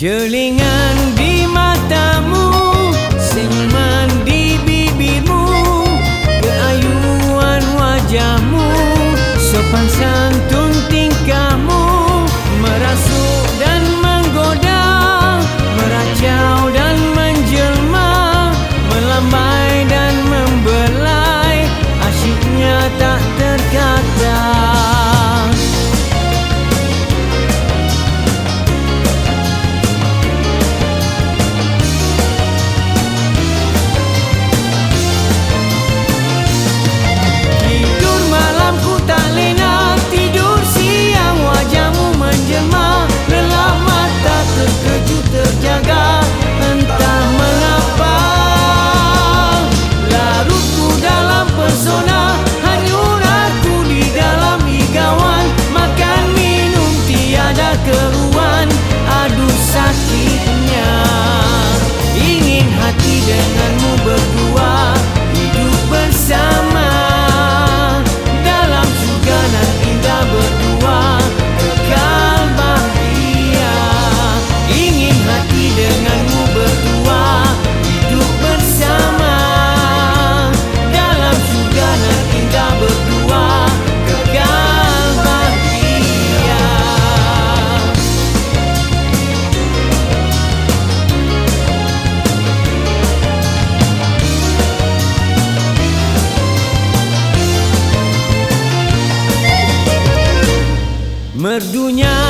Jelingan di merdunya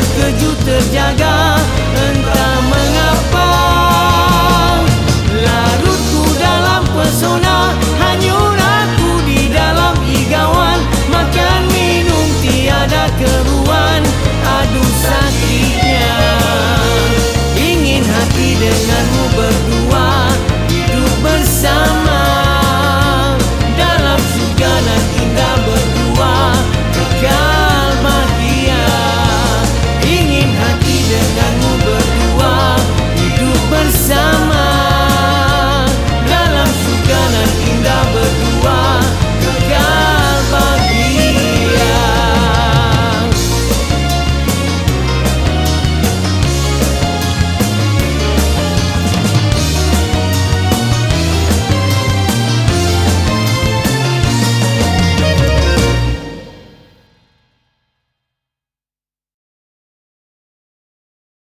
terkejut terjaga. Entah mengapa Larutku dalam pesona. Hanyut aku di dalam igawan Makan minum tiada keruan. Aduh sakit